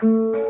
zawsze jak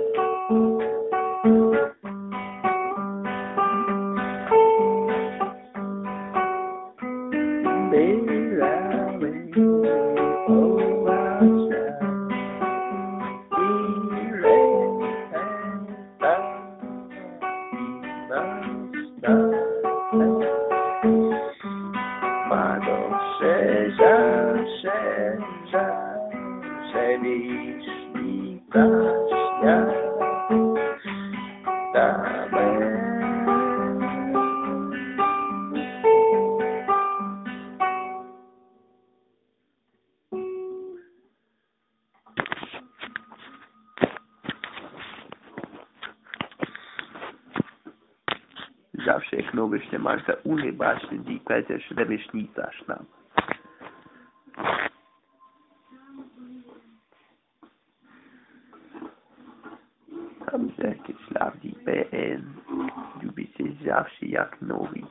nie masz za uniebaczny dikpet, jeszcze lepiej śnicasz nam. Tam jakieś lawdi PN, lubi się zawsze jak nowy.